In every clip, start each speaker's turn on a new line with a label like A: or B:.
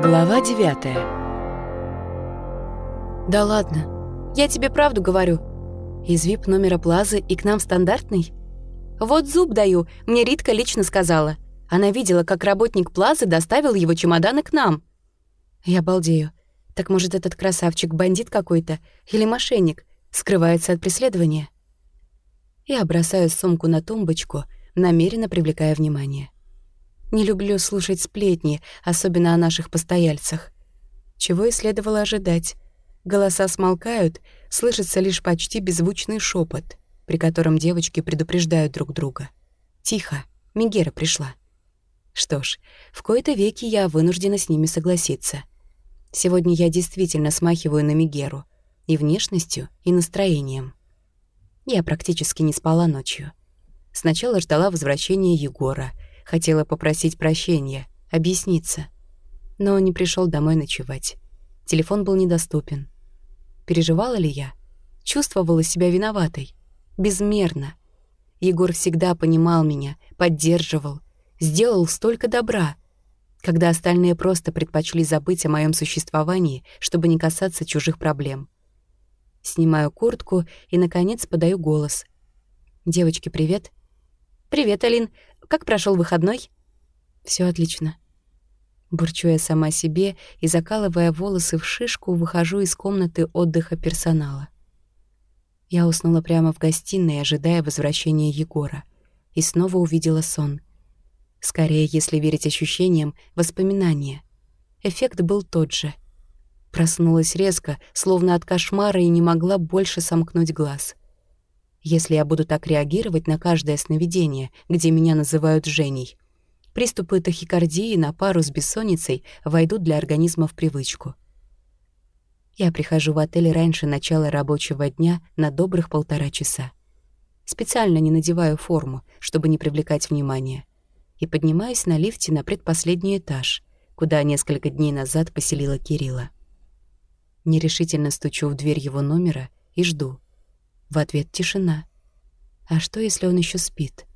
A: Глава девятая.
B: Да ладно, я тебе правду говорю. Из вип номера Плазы и к нам стандартный? Вот зуб даю, мне Ритка лично сказала. Она видела, как работник Плазы доставил его чемоданы к нам. Я балдею. Так может, этот красавчик бандит какой-то или мошенник, скрывается от преследования? Я бросаю сумку на тумбочку, намеренно привлекая внимание. Не люблю слушать сплетни, особенно о наших постояльцах. Чего и следовало ожидать. Голоса смолкают, слышится лишь почти беззвучный шепот, при котором девочки предупреждают друг друга. «Тихо, Мегера пришла». Что ж, в кои-то веки я вынуждена с ними согласиться. Сегодня я действительно смахиваю на Мегеру. И внешностью, и настроением. Я практически не спала ночью. Сначала ждала возвращения Егора — Хотела попросить прощения, объясниться. Но он не пришел домой ночевать. Телефон был недоступен. Переживала ли я? Чувствовала себя виноватой. Безмерно. Егор всегда понимал меня, поддерживал, сделал столько добра, когда остальные просто предпочли забыть о моем существовании, чтобы не касаться чужих проблем. Снимаю куртку и, наконец, подаю голос. «Девочки, привет!» «Привет, Алин. Как прошел выходной?» Все отлично». Бурчу я сама себе и, закалывая волосы в шишку, выхожу из комнаты отдыха персонала. Я уснула прямо в гостиной, ожидая возвращения Егора, и снова увидела сон. Скорее, если верить ощущениям, воспоминания. Эффект был тот же. Проснулась резко, словно от кошмара, и не могла больше сомкнуть глаз. Если я буду так реагировать на каждое сновидение, где меня называют Женей, приступы тахикардии на пару с бессонницей войдут для организма в привычку. Я прихожу в отель раньше начала рабочего дня на добрых полтора часа. Специально не надеваю форму, чтобы не привлекать внимания, и поднимаюсь на лифте на предпоследний этаж, куда несколько дней назад поселила Кирилла. Нерешительно стучу в дверь его номера и жду — в ответ тишина. А что, если он еще спит?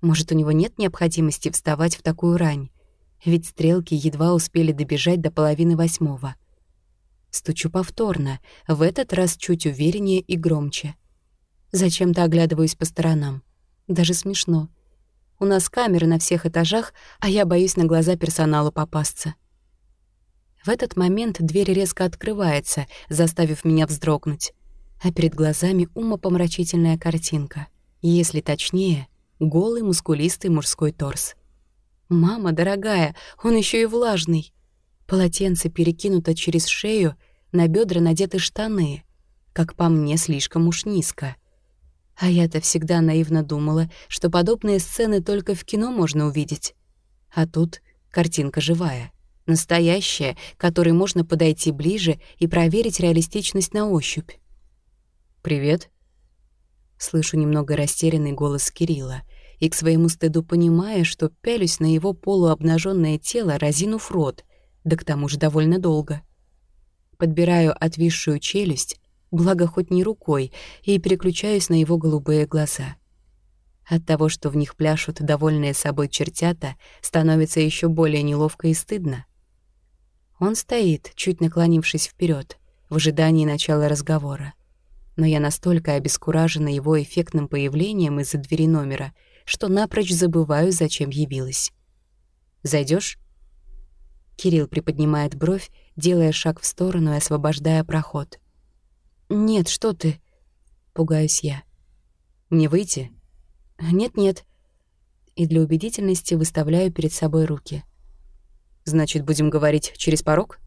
B: Может, у него нет необходимости вставать в такую рань? Ведь стрелки едва успели добежать до половины восьмого. Стучу повторно, в этот раз чуть увереннее и громче. Зачем-то оглядываюсь по сторонам. Даже смешно. У нас камеры на всех этажах, а я боюсь на глаза персоналу попасться. В этот момент дверь резко открывается, заставив меня вздрогнуть а перед глазами умопомрачительная картинка. Если точнее, голый мускулистый мужской торс. «Мама, дорогая, он еще и влажный!» Полотенце перекинуто через шею, на бедра надеты штаны. Как по мне, слишком уж низко. А я-то всегда наивно думала, что подобные сцены только в кино можно увидеть. А тут картинка живая, настоящая, которой можно подойти ближе и проверить реалистичность на ощупь. «Привет». Слышу немного растерянный голос Кирилла и к своему стыду понимая, что пялюсь на его полуобнаженное тело, разинув рот, да к тому же довольно долго. Подбираю отвисшую челюсть, благо хоть не рукой, и переключаюсь на его голубые глаза. От того, что в них пляшут довольные собой чертята, становится еще более неловко и стыдно. Он стоит, чуть наклонившись вперед, в ожидании начала разговора но я настолько обескуражена его эффектным появлением из-за двери номера, что напрочь забываю, зачем явилась. Зайдешь? Кирилл приподнимает бровь, делая шаг в сторону и освобождая проход. «Нет, что ты?» — пугаюсь я. «Мне выйти?» «Нет-нет». И для убедительности выставляю перед собой руки. «Значит, будем говорить через порог?»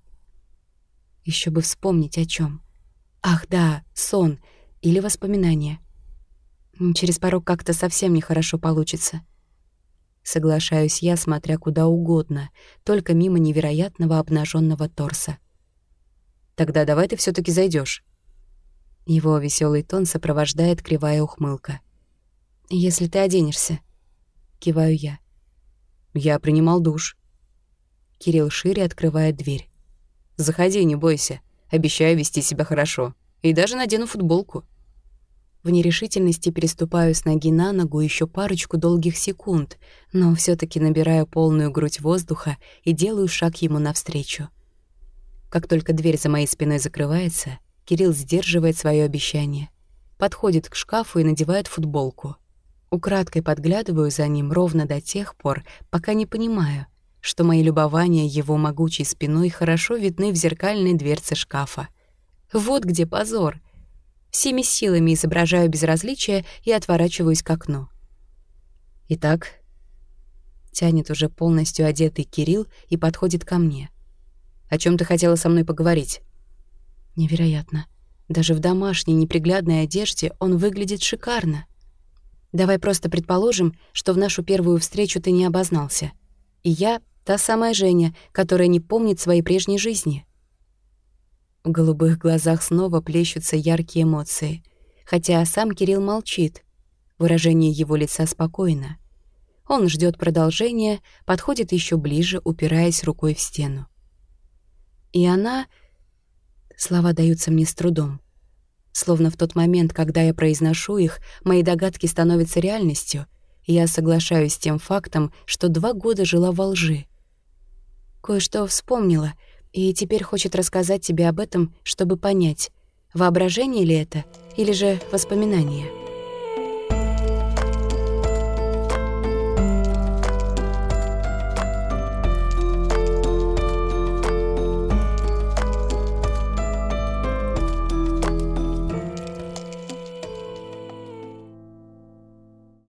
B: Еще бы вспомнить о чем. Ах, да, сон или воспоминания. Через порог как-то совсем нехорошо получится. Соглашаюсь я, смотря куда угодно, только мимо невероятного обнаженного торса. Тогда давай ты все таки зайдешь. Его веселый тон сопровождает кривая ухмылка. «Если ты оденешься», — киваю я. «Я принимал душ». Кирилл шире открывает дверь. «Заходи, не бойся». Обещаю вести себя хорошо. И даже надену футболку. В нерешительности переступаю с ноги на ногу еще парочку долгих секунд, но все таки набираю полную грудь воздуха и делаю шаг ему навстречу. Как только дверь за моей спиной закрывается, Кирилл сдерживает свое обещание. Подходит к шкафу и надевает футболку. Украдкой подглядываю за ним ровно до тех пор, пока не понимаю, что мои любования его могучей спиной хорошо видны в зеркальной дверце шкафа. Вот где позор. Всеми силами изображаю безразличие и отворачиваюсь к окну. Итак, тянет уже полностью одетый Кирилл и подходит ко мне. О чем ты хотела со мной поговорить? Невероятно. Даже в домашней неприглядной одежде он выглядит шикарно. Давай просто предположим, что в нашу первую встречу ты не обознался. И я — та самая Женя, которая не помнит своей прежней жизни. В голубых глазах снова плещутся яркие эмоции, хотя сам Кирилл молчит. Выражение его лица спокойно. Он ждет продолжения, подходит еще ближе, упираясь рукой в стену. И она... Слова даются мне с трудом. Словно в тот момент, когда я произношу их, мои догадки становятся реальностью, и я соглашаюсь с тем фактом, что два года жила во лжи. Кое-что вспомнила, и теперь хочет рассказать тебе об этом, чтобы понять, воображение ли это или же воспоминание.